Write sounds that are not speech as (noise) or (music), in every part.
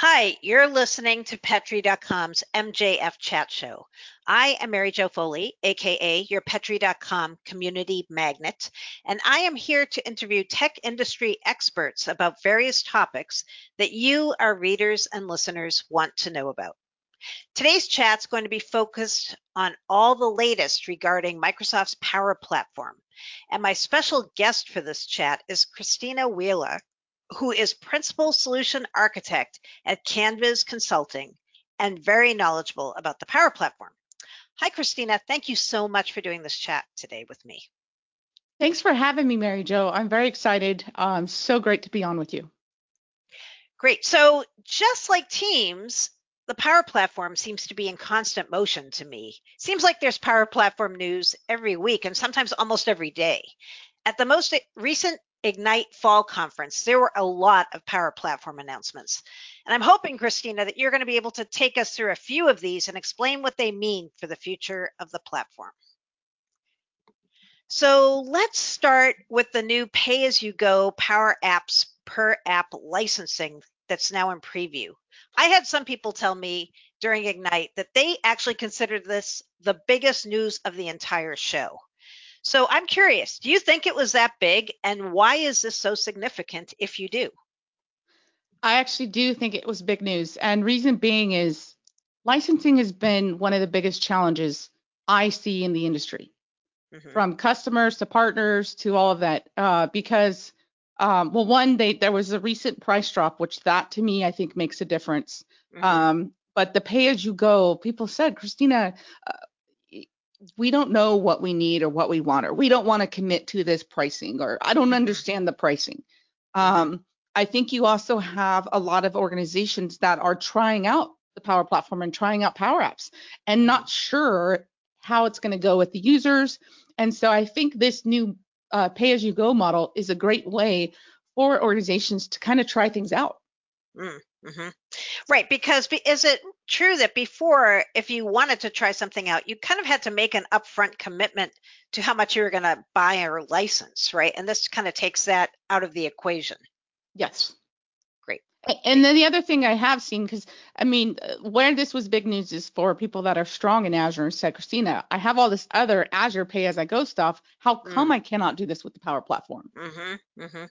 Hi, you're listening to Petri.com's MJF Chat Show. I am Mary Jo Foley, aka your Petri.com community magnet, and I am here to interview tech industry experts about various topics that you, our readers and listeners, want to know about. Today's chat is going to be focused on all the latest regarding Microsoft's Power Platform. And my special guest for this chat is Christina Wheeler, who is Principal Solution Architect at Canviz Consulting and very knowledgeable about the Power Platform. Hi, Christina. Thank you so much for doing this chat today with me. Thanks for having me, Mary Jo. I'm very excited. Um, so great to be on with you. Great. So, just like Teams, the Power Platform seems to be in constant motion to me. Seems like there's Power Platform news every week and sometimes almost every day. At the most recent Ignite Fall Conference, there were a lot of Power Platform announcements. And I'm hoping, Christina, that you're going to be able to take us through a few of these and explain what they mean for the future of the platform. So let's start with the new pay as you go Power Apps per app licensing that's now in preview. I had some people tell me during Ignite that they actually considered this the biggest news of the entire show. So I'm curious, do you think it was that big? And why is this so significant if you do? I actually do think it was big news. And reason being is licensing has been one of the biggest challenges I see in the industry, mm-hmm. from customers to partners to all of that. Uh, because, um, well, one, they, there was a recent price drop, which that to me, I think makes a difference. Mm-hmm. Um, but the pay as you go, people said, Christina, uh, we don't know what we need or what we want, or we don't want to commit to this pricing, or I don't understand the pricing. Um, I think you also have a lot of organizations that are trying out the Power Platform and trying out Power Apps and not sure how it's going to go with the users. And so I think this new uh, pay as you go model is a great way for organizations to kind of try things out. Mm. Mm-hmm. Right, because is it true that before, if you wanted to try something out, you kind of had to make an upfront commitment to how much you were going to buy or license, right? And this kind of takes that out of the equation. Yes. Great. And then the other thing I have seen, because I mean, uh, where this was big news is for people that are strong in Azure and said, Christina, I have all this other Azure pay as I go stuff. How come mm. I cannot do this with the Power Platform? Mm-hmm, mm-hmm.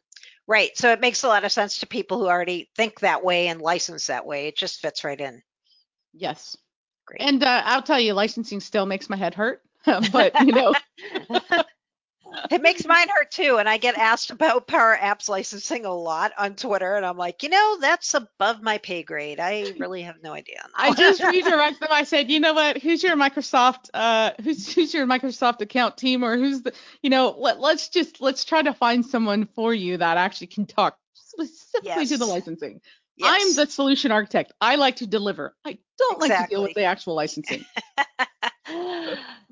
Right. So it makes a lot of sense to people who already think that way and license that way. It just fits right in. Yes. Great. And uh, I'll tell you, licensing still makes my head hurt, (laughs) but you know. (laughs) it makes mine hurt too. And I get asked about Power Apps licensing a lot on Twitter. And I'm like, you know, that's above my pay grade. I really have no idea. I just (laughs) redirect them. I said, you know what? Who's your Microsoft, uh, who's, who's your Microsoft account team or who's the, you know, let, let's just, let's try to find someone for you that actually can talk specifically yes. to the licensing. Yes. I'm the solution architect. I like to deliver. I don't exactly. like to deal with the actual licensing. (laughs)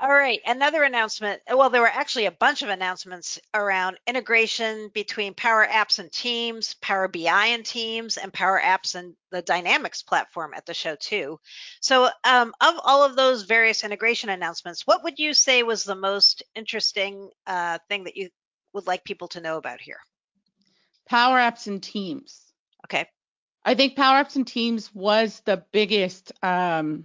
All right, another announcement. Well, there were actually a bunch of announcements around integration between Power Apps and Teams, Power BI and Teams, and Power Apps and the Dynamics platform at the show too. So, um, of all of those various integration announcements, what would you say was the most interesting uh, thing that you would like people to know about here? Power Apps and Teams. Okay. I think Power Apps and Teams was the biggest. Um,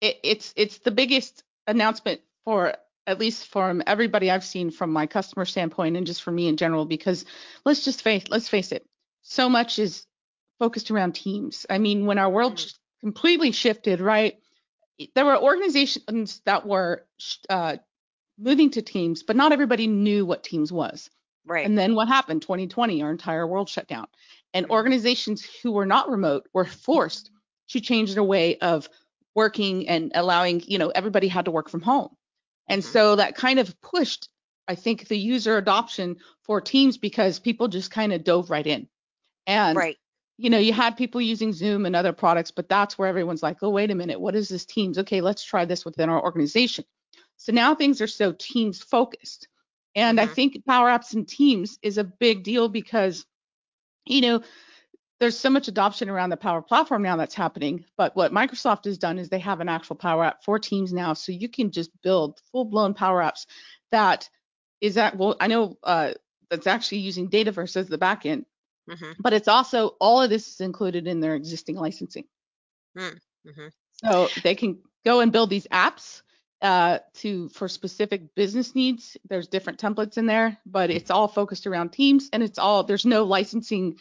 it, it's it's the biggest announcement for at least from everybody I've seen from my customer standpoint and just for me in general, because let's just face let's face it, so much is focused around teams. I mean, when our world mm-hmm. completely shifted, right? There were organizations that were uh, moving to teams, but not everybody knew what teams was. Right. And then what happened? 2020, our entire world shut down. And mm-hmm. organizations who were not remote were forced to change their way of working and allowing, you know, everybody had to work from home. And mm-hmm. so that kind of pushed, I think, the user adoption for Teams because people just kind of dove right in. And right. you know, you had people using Zoom and other products, but that's where everyone's like, oh, wait a minute, what is this Teams? Okay, let's try this within our organization. So now things are so Teams focused. And mm-hmm. I think Power Apps and Teams is a big deal because, you know, there's so much adoption around the Power Platform now that's happening. But what Microsoft has done is they have an actual Power App for Teams now, so you can just build full-blown Power Apps that is that well, I know uh, that's actually using Dataverse as the backend. mm-hmm. but it's also all of this is included in their existing licensing. Mm-hmm. So they can go and build these apps uh, to for specific business needs. There's different templates in there, but it's all focused around teams, and it's all there's no licensing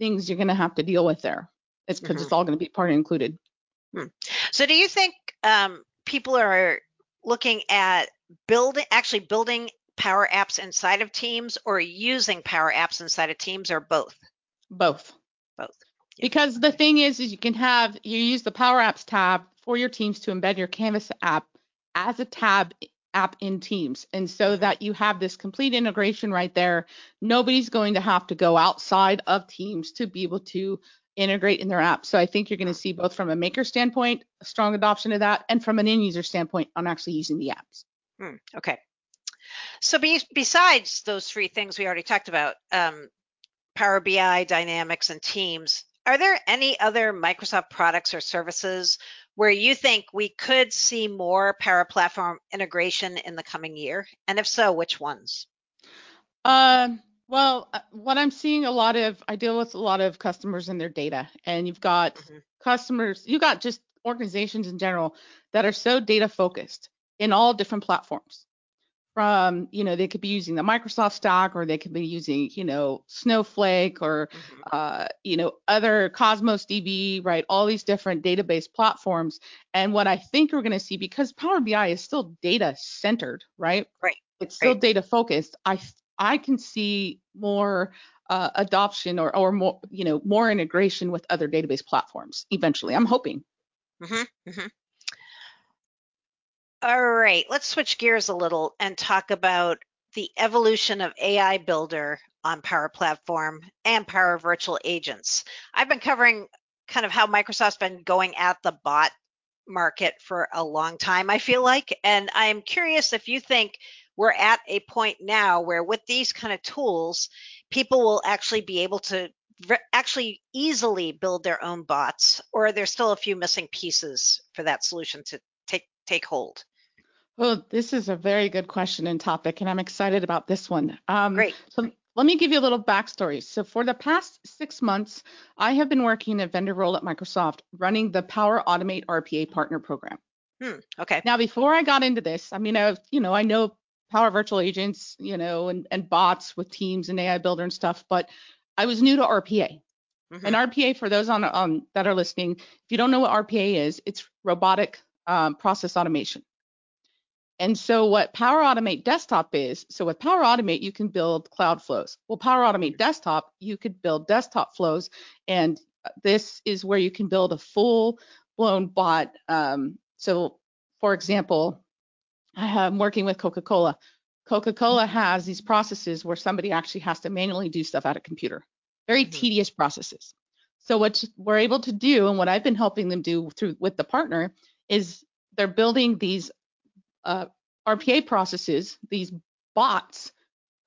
things you're going to have to deal with there. It's because mm-hmm. it's all going to be part included. Hmm. So do you think um, people are looking at building actually building Power Apps inside of Teams or using Power Apps inside of Teams or both? Both. Both. Yeah. Because the thing is, is you can have you use the Power Apps tab for your Teams to embed your Canvas app as a tab app in Teams. And so that you have this complete integration right there. Nobody's going to have to go outside of Teams to be able to integrate in their app. So I think you're going to see both from a maker standpoint, a strong adoption of that, and from an end user standpoint on actually using the apps. Hmm, okay. So be, besides those three things we already talked about, um, Power BI, Dynamics, and Teams, are there any other Microsoft products or services where you think we could see more Power Platform integration in the coming year? And if so, which ones? Uh, well, uh, what I'm seeing a lot of, I deal with a lot of customers and their data, and you've got mm-hmm. customers, you got just organizations in general that are so data focused in all different platforms from you know they could be using the microsoft stack or they could be using you know snowflake or mm-hmm. uh, you know other cosmos db right all these different database platforms and what i think we're going to see because power bi is still data centered right right it's still right. data focused i i can see more uh, adoption or or more you know more integration with other database platforms eventually i'm hoping mm-hmm. Mm-hmm. All right, let's switch gears a little and talk about the evolution of AI Builder on Power Platform and Power Virtual Agents. I've been covering kind of how Microsoft's been going at the bot market for a long time, I feel like. And I'm curious if you think we're at a point now where with these kind of tools, people will actually be able to actually easily build their own bots, or are there still a few missing pieces for that solution to take take hold? Well, this is a very good question and topic, and I'm excited about this one. Um, Great. So let me give you a little backstory. So for the past six months, I have been working in a vendor role at Microsoft running the Power Automate RPA Partner Program. Hmm, okay. Now, before I got into this, I mean, I, you know, I know Power Virtual Agents, you know, and, and bots with Teams and AI Builder and stuff, but I was new to RPA. Mm-hmm. And RPA, for those on, on that are listening, if you don't know what RPA is, it's robotic um, process automation. And so what Power Automate Desktop is, so with Power Automate, you can build cloud flows. Well, Power Automate Desktop, you could build desktop flows. And this is where you can build a full blown bot. Um, so for example, I'm working with Coca-Cola. Coca-Cola has these processes where somebody actually has to manually do stuff at a computer. Very mm-hmm. tedious processes. So what we're able to do and what I've been helping them do through with the partner is they're building these uh, RPA processes, these bots,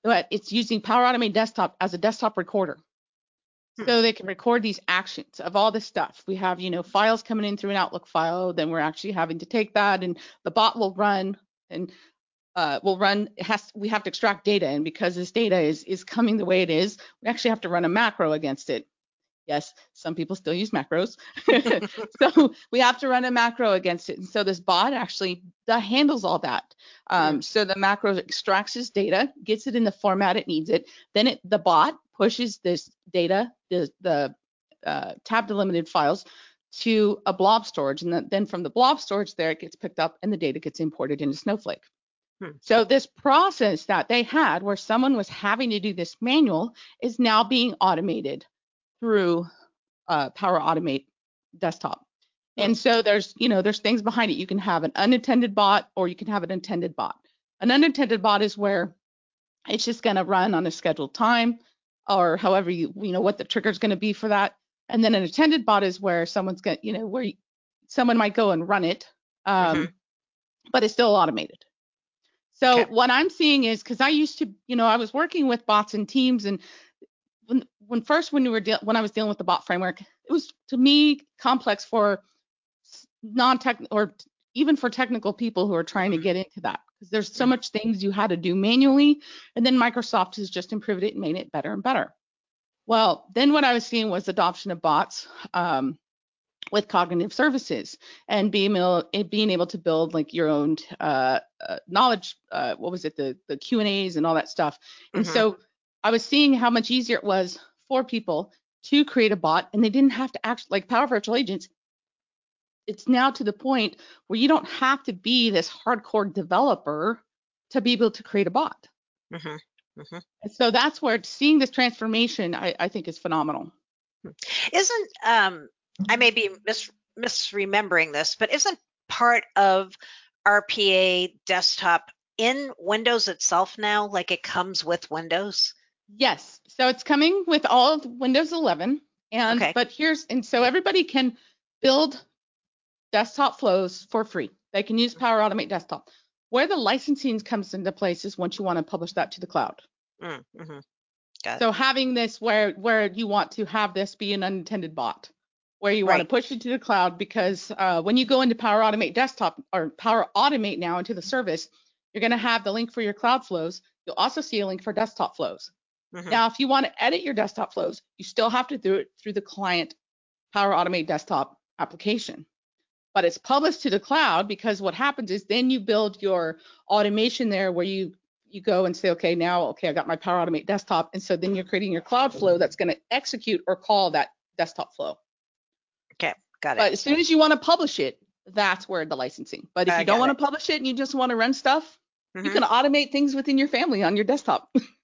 but it's using Power Automate Desktop as a desktop recorder. Hmm. So they can record these actions of all this stuff. We have, you know, files coming in through an Outlook file, then we're actually having to take that and the bot will run and uh, will run has we have to extract data and because this data is is coming the way it is, we actually have to run a macro against it. Yes, some people still use macros. (laughs) (laughs) so we have to run a macro against it. And so this bot actually that handles all that. Um, So the macro extracts this data, gets it in the format it needs it. Then it, the bot pushes this data, the, the uh, tab delimited files to a blob storage. And then from the blob storage there, it gets picked up and the data gets imported into Snowflake. Hmm. So this process that they had where someone was having to do this manual is now being automated through uh, Power Automate desktop. And so there's, you know, there's things behind it. You can have an unattended bot or you can have an attended bot. An unattended bot is where it's just going to run on a scheduled time or however you, you know, what the trigger is going to be for that. And then an attended bot is where someone's going to, you know, where someone might go and run it, um, mm-hmm. but it's still automated. So okay. what I'm seeing is because I used to, you know, I was working with bots and teams and when when first when we were de- when I was dealing with the bot framework, it was to me complex for non-tech or even for technical people who are trying to get into that because there's so much things you had to do manually, and then Microsoft has just improved it and made it better and better. Well, then what I was seeing was adoption of bots. Um, with cognitive services and being able, being able to build like your own uh, uh, knowledge uh, what was it the the q and a's and all that stuff and mm-hmm. so i was seeing how much easier it was for people to create a bot and they didn't have to actually like power virtual agents it's now to the point where you don't have to be this hardcore developer to be able to create a bot mm-hmm. Mm-hmm. so that's where seeing this transformation I, I think is phenomenal isn't um I may be mis- misremembering this, but isn't part of RPA desktop in Windows itself now? Like it comes with Windows? Yes. So it's coming with all of Windows 11. And okay. but here's and so everybody can build desktop flows for free. They can use Power Automate Desktop. Where the licensing comes into place is once you want to publish that to the cloud. Mm, mm-hmm. So having this where where you want to have this be an unattended bot where you right. want to push it to the cloud because uh, when you go into Power Automate Desktop or Power Automate now into the service, you're going to have the link for your cloud flows. You'll also see a link for desktop flows. Mm-hmm. Now, if you want to edit your desktop flows, you still have to do it through the client Power Automate Desktop application. But it's published to the cloud because what happens is then you build your automation there where you you go and say, okay, now, okay, I got my Power Automate desktop. And so then you're creating your cloud flow that's going to execute or call that desktop flow. Okay, got it. But as soon as you want to publish it, that's where the licensing. But if I you don't want to publish it and you just want to run stuff, mm-hmm. you can automate things within your family on your desktop. (laughs)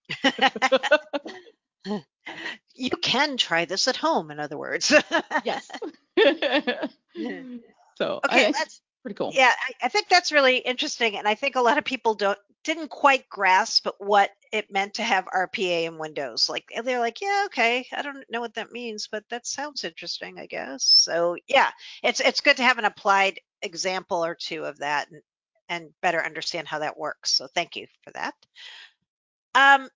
you can try this at home, in other words. yes. (laughs) (laughs) so okay, I, that's pretty cool. Yeah, I, I, think that's really interesting, and I think a lot of people don't didn't quite grasp what it meant to have RPA in Windows. Like they're like, yeah, okay, I don't know what that means, but that sounds interesting, I guess. So yeah, it's it's good to have an applied example or two of that and, and better understand how that works. So thank you for that. Um,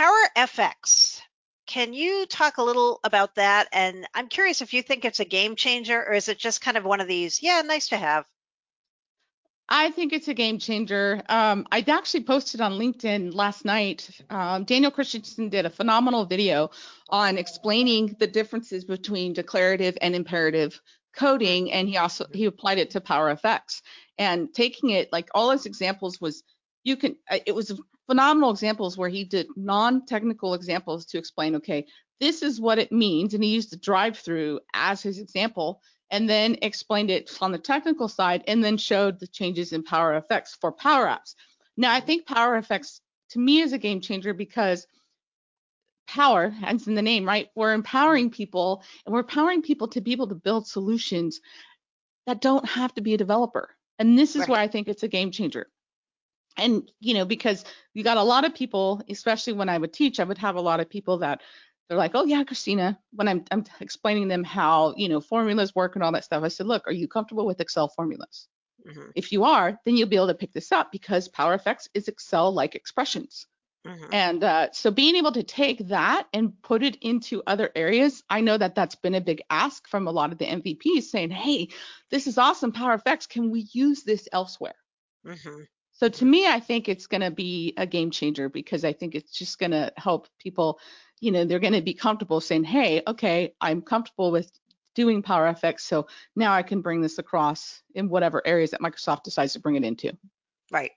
Power FX. Can you talk a little about that? And I'm curious if you think it's a game changer or is it just kind of one of these, yeah, nice to have? I think it's a game changer. Um, I actually posted on LinkedIn last night. Um, Daniel Christian did a phenomenal video on explaining the differences between declarative and imperative coding, and he also he applied it to PowerFX and taking it like all his examples was you can uh, it was phenomenal examples where he did non-technical examples to explain okay this is what it means and he used the drive through as his example and then explained it on the technical side and then showed the changes in Power FX for Power Apps. Now, I think Power FX to me is a game changer because power, hence in the name, right? We're empowering people and we're empowering people to be able to build solutions that don't have to be a developer. And this is right. where I think it's a game changer. And, you know, because you got a lot of people, especially when I would teach, I would have a lot of people that they're like, oh yeah, Christina, when I'm, I'm explaining them how, you know, formulas work and all that stuff, I said, look, are you comfortable with Excel formulas? Mm-hmm. If you are, then you'll be able to pick this up because PowerFX is Excel-like expressions. Mm-hmm. And uh, so being able to take that and put it into other areas, I know that that's been a big ask from a lot of the MVPs saying, hey, this is awesome, PowerFX. Can we use this elsewhere? Mm-hmm. So to me, I think it's going to be a game changer because I think it's just going to help people you know, they're going to be comfortable saying, hey, okay, I'm comfortable with doing PowerFX, so now I can bring this across in whatever areas that Microsoft decides to bring it into. Right.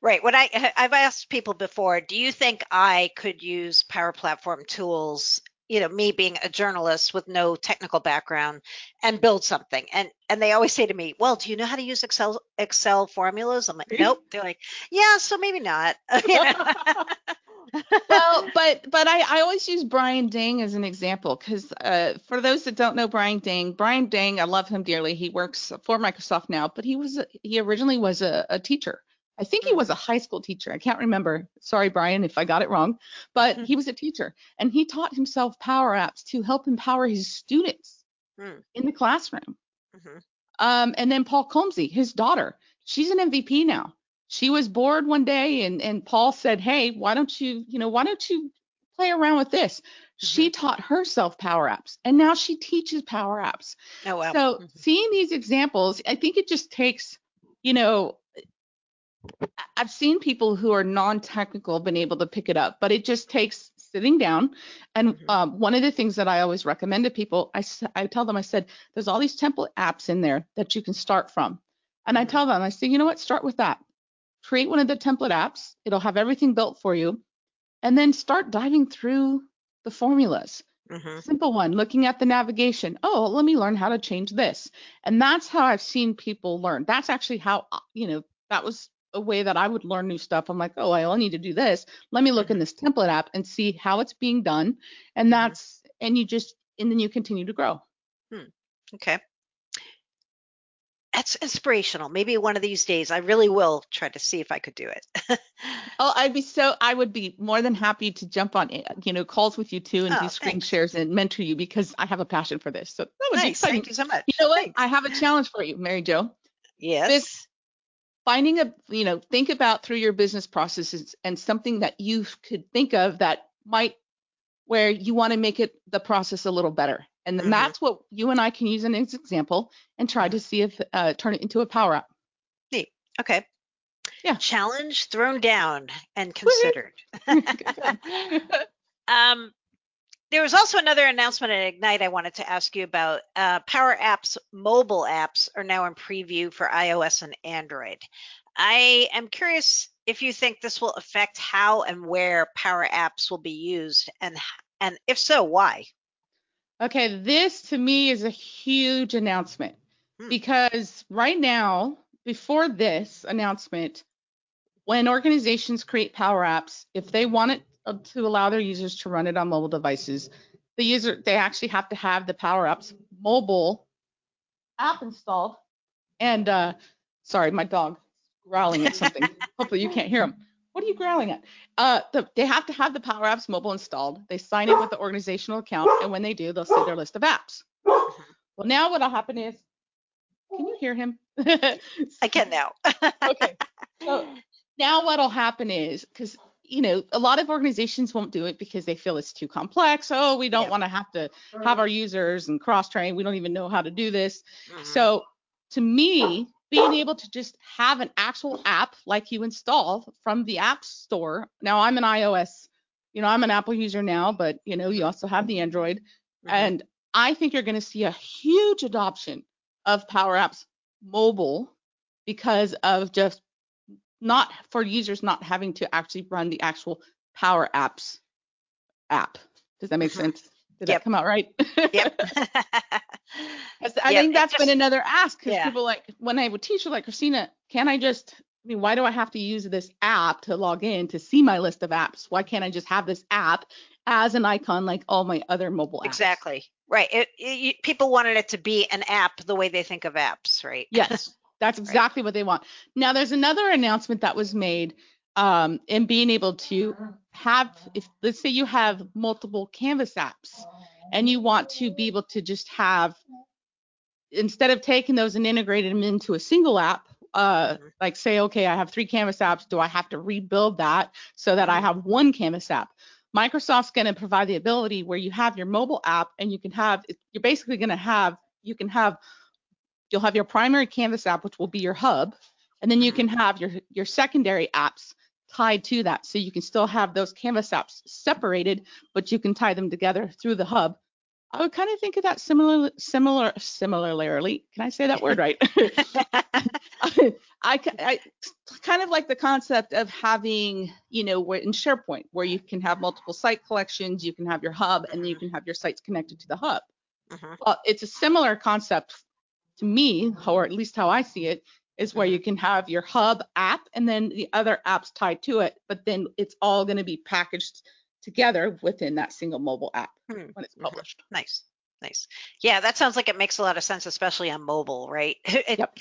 Right. What I I've asked people before, do you think I could use Power Platform tools, you know, me being a journalist with no technical background and build something? And and they always say to me, "Well, do you know how to use Excel Excel formulas?" I'm like, "Nope." They're like, "Yeah, so maybe not." (laughs) well, but but I, I always use Brian Dang as an example because uh, for those that don't know Brian Dang, Brian Dang, I love him dearly. He works for Microsoft now, but he was he originally was a, a teacher. I think he was a high school teacher. I can't remember. Sorry, Brian, if I got it wrong. But mm-hmm. he was a teacher, and he taught himself Power Apps to help empower his students mm. in the classroom. Mm-hmm. Um, and then Paul Culmsee, his daughter, she's an MVP now she was bored one day and and Paul said, "Hey, why don't you, you know, why don't you play around with this?" Mm-hmm. She taught herself Power Apps and now she teaches Power Apps. Oh wow. So, mm-hmm. seeing these examples, I think it just takes, you know, I've seen people who are non-technical been able to pick it up, but it just takes sitting down. And mm-hmm. um, one of the things that I always recommend to people, I, I tell them, I said, there's all these template apps in there that you can start from. And I mm-hmm. tell them, I say, you know what, start with that. Create one of the template apps. It'll have everything built for you. And then start diving through the formulas. Mm-hmm. Simple one, looking at the navigation. Oh, let me learn how to change this. And that's how I've seen people learn. That's actually how, uh, you know, that was a way that I would learn new stuff. I'm like, oh, I only need to do this. Let me look in mm-hmm. this template app and see how it's being done. And mm-hmm. that's, and you just, and then you continue to grow. Hmm. Okay that's inspirational. Maybe one of these days I really will try to see if I could do it. (laughs) oh, I'd be so I would be more than happy to jump on eh, you know calls with you too and oh, do screen thanks. shares and mentor you because I have a passion for this. So that would nice. be exciting. Thank you so much. You know what? Thanks. I have a challenge for you, Mary Jo. Yes. This finding a you know think about through your business processes and something that you could think of that might where you want to make it the process a little better and mm-hmm. that's what you and I can use an example and try to see if uh, turn it into a Power App. Neat. Okay. Yeah. Challenge thrown down and considered. (laughs) (laughs) um, there was also another announcement at Ignite I wanted to ask you about. Uh, Power Apps mobile apps are now in preview for iOS and Android. I am curious if you think this will affect how and where Power Apps will be used, and and if so, why? Okay, this to me is a huge announcement hmm. because right now, before this announcement, when organizations create Power Apps, if they want it to allow their users to run it on mobile devices, the user they actually have to have the Power Apps mobile app installed. And uh, sorry, my dog growling at something. (laughs) Hopefully you can't hear him. What are you growling at? Uh, the, they have to have the Power Apps mobile installed. They sign in with the organizational account, and when they do, they'll see their list of apps. Mm-hmm. Well, now what'll happen is, can you hear him? I can now. (laughs) okay. So now what'll happen is, because you know, a lot of organizations won't do it because they feel it's too complex. Oh, we don't yeah. want to have to have our users and cross train. We don't even know how to do this. Mm-hmm. So to me, being able to just have an actual app like you install from the app store. Now I'm an iOS, you know, I'm an Apple user now, but you know, you also have the Android. Mm-hmm. And I think you're going to see a huge adoption of Power Apps mobile because of just not for users not having to actually run the actual Power Apps app. Does that make mm-hmm. sense? Did yep. that come out right? yep. (laughs) I yep. think that's been another ask because yeah. people like when I would teach like Christina, can I just I mean, why do I have to use this app to log in to see my list of apps? Why can't I just have this app as an icon like all my other mobile apps? Exactly. Right. It, it, people wanted it to be an app the way they think of apps, right? Yes, that's exactly right. what they want. Now, there's another announcement that was made um, in being able to have, if let's say you have multiple Canvas apps and you want to be able to just have, instead of taking those and integrating them into a single app, uh, mm-hmm. like say, okay, I have three Canvas apps. Do I have to rebuild that so that I mm-hmm. have one Canvas app? Microsoft's going to provide the ability where you have your mobile app and you can have, you're basically going to have, you can have, you'll have your primary Canvas app, which will be your hub, and then you mm-hmm. can have your your secondary apps tied to that. So you can still have those Canvas apps separated, but you can tie them together through the hub. I would kind of think of that similar, similar, similarly. Can I say that word right? (laughs) I, I, kind of like the concept of having, you know, in SharePoint, where you can have multiple site collections, you can have your hub, and then you can have your sites connected to the hub. Uh-huh. Well, it's a similar concept to me, or at least how I see it, is where you mm-hmm. can have your hub app and then the other apps tied to it, but then it's all going to be packaged together within that single mobile app hmm. when it's mm-hmm. published. Nice. Nice. Yeah, that sounds like it makes a lot of sense, especially on mobile, right? (laughs) it, yep.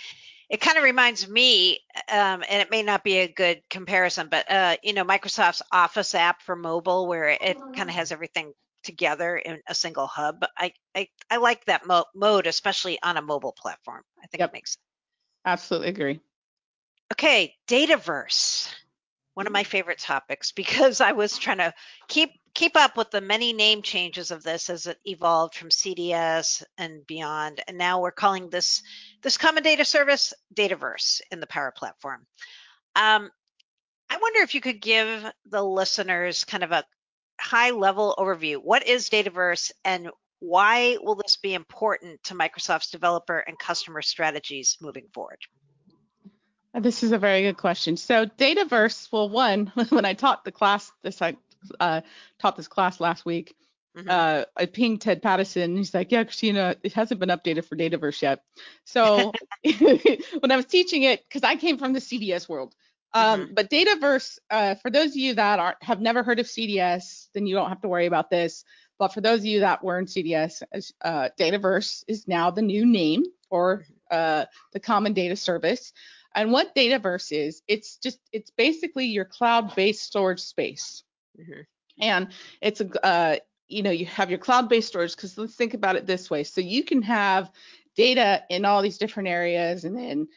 it kind of reminds me, um, and it may not be a good comparison, but uh, you know, Microsoft's Office app for mobile, where it kind of has everything together in a single hub. I I, I like that mo- mode, especially on a mobile platform. I think yep. it makes Absolutely agree. Okay, Dataverse. One of my favorite topics (laughs) because I was trying to keep keep up with the many name changes of this as it evolved from CDS and beyond. And now we're calling this this common data service Dataverse in the Power Platform. Um, I wonder if you could give the listeners kind of a high level overview. What is Dataverse and why will this be important to Microsoft's developer and customer strategies moving forward? This is a very good question. So Dataverse, well, one, (laughs) when I taught the class, this I uh, taught this class last week, mm-hmm. uh, I pinged Ted Pattison. He's like, yeah, Christina, it hasn't been updated for Dataverse yet. So (laughs) (laughs) when I was teaching it, because I came from the CDS world, um, mm-hmm. but Dataverse, uh, for those of you that are have never heard of CDS, then you don't have to worry about this. But for those of you that were in CDS, uh, Dataverse is now the new name for mm-hmm. uh, the Common Data Service. And what Dataverse is, it's just it's basically your cloud-based storage space. Mm-hmm. And it's a uh, you know you have your cloud-based storage because let's think about it this way. So you can have data in all these different areas, and then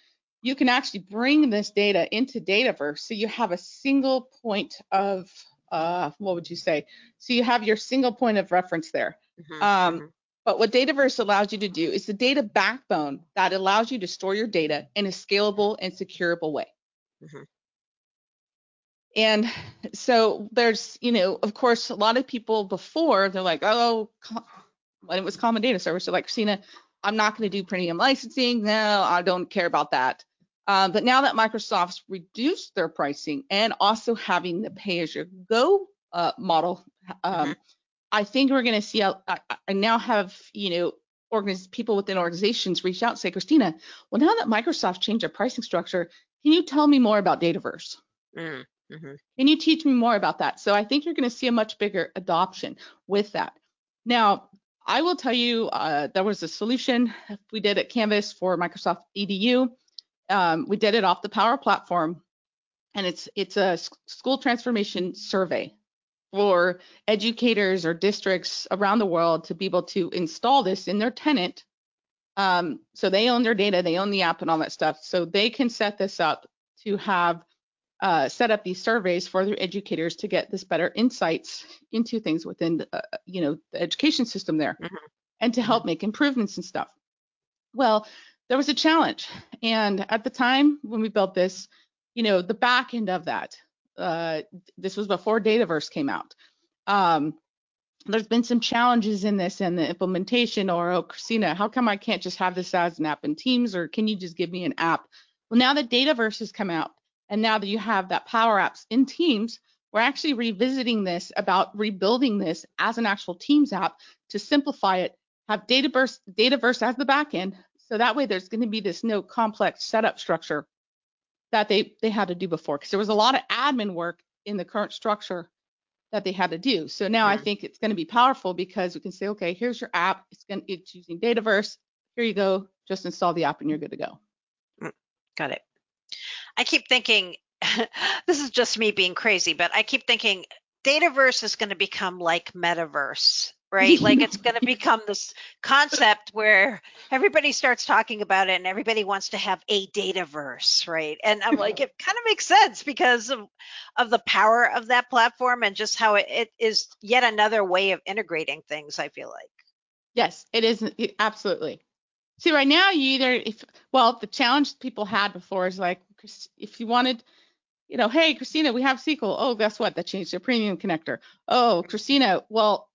you can actually bring this data into Dataverse. So you have a single point of uh, what would you say? So you have your single point of reference there. Mm-hmm. Um, mm-hmm. But what Dataverse allows you to do is the data backbone that allows you to store your data in a scalable and securable way. Mm-hmm. And so there's, you know, of course, a lot of people before they're like, oh, when it was common data service, they're like, Christina, I'm not going to do premium licensing. No, I don't care about that. Uh, but now that Microsoft's reduced their pricing and also having the pay-as-you-go uh, model, um, mm-hmm. I think we're going to see. I, I now have you know organiz- people within organizations reach out and say, Christina, well now that Microsoft changed their pricing structure, can you tell me more about Dataverse? Mm, mm-hmm. Can you teach me more about that? So I think you're going to see a much bigger adoption with that. Now, I will tell you, uh, there was a solution we did at Canviz for Microsoft EDU. Um, we did it off the Power Platform, and it's it's a school transformation survey for educators or districts around the world to be able to install this in their tenant. Um, so they own their data, they own the app and all that stuff. So they can set this up to have uh, set up these surveys for their educators to get this better insights into things within, the, uh, you know, the education system there, mm-hmm. and to help mm-hmm. make improvements and stuff. Well, there was a challenge, and at the time when we built this, you know, the back end of that, uh, this was before Dataverse came out. Um, there's been some challenges in this and the implementation or oh christina how come i can't just have this as an app in teams? Or can you just give me an app? Well now that dataverse has come out and now that you have that power apps in teams we're actually revisiting this about rebuilding this as an actual teams app to simplify it have dataverse dataverse as the backend so that way there's going to be this no complex setup structure that they they had to do before because there was a lot of admin work in the current structure that they had to do. So now mm-hmm. I think it's going to be powerful because we can say, okay, here's your app. It's going to, it's using Dataverse. Here you go. Just install the app and you're good to go. Mm, got it. I keep thinking (laughs) this is just me being crazy, but I keep thinking Dataverse is going to become like Metaverse right? like it's (laughs) going to become this concept where everybody starts talking about it and everybody wants to have a dataverse, right? And I'm like, it kind of makes sense because of, of the power of that platform and just how it, it is yet another way of integrating things, I feel like. Yes, it is. Absolutely. See, right now, you either, if, well, the challenge people had before is like, if you wanted, you know, hey, Christina, we have SQL. Oh, guess what? That changed their premium connector. Oh, Christina, well,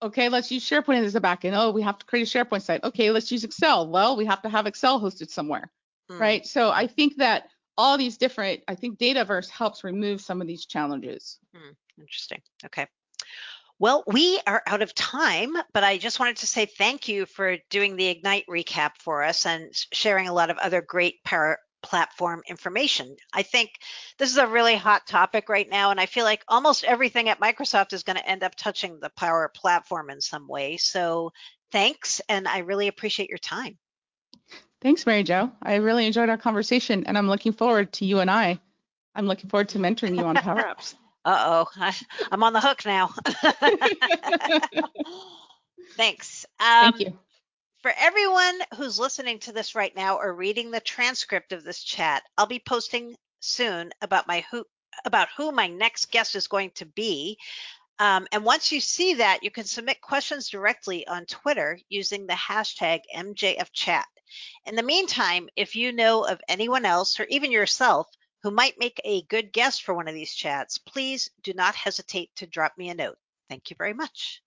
Okay, let's use SharePoint as a backend. Oh, we have to create a SharePoint site. Okay, let's use Excel. Well, we have to have Excel hosted somewhere, hmm. right? So I think that all these different, I think Dataverse helps remove some of these challenges. Hmm. Interesting. Okay. Well, we are out of time, but I just wanted to say thank you for doing the Ignite recap for us and sharing a lot of other great power, platform information. I think this is a really hot topic right now, and I feel like almost everything at Microsoft is going to end up touching the Power Platform in some way. So thanks, and I really appreciate your time. Thanks, Mary Jo. I really enjoyed our conversation, and I'm looking forward to you and I. I'm looking forward to mentoring you on (laughs) Power Apps. Uh oh, I'm on the hook now. (laughs) (laughs) Thanks. Um, Thank you. For everyone who's listening to this right now or reading the transcript of this chat, I'll be posting soon about my who about who my next guest is going to be. Um, and once you see that, you can submit questions directly on Twitter using the hashtag MJFChat. In the meantime, if you know of anyone else or even yourself who might make a good guest for one of these chats, please do not hesitate to drop me a note. Thank you very much.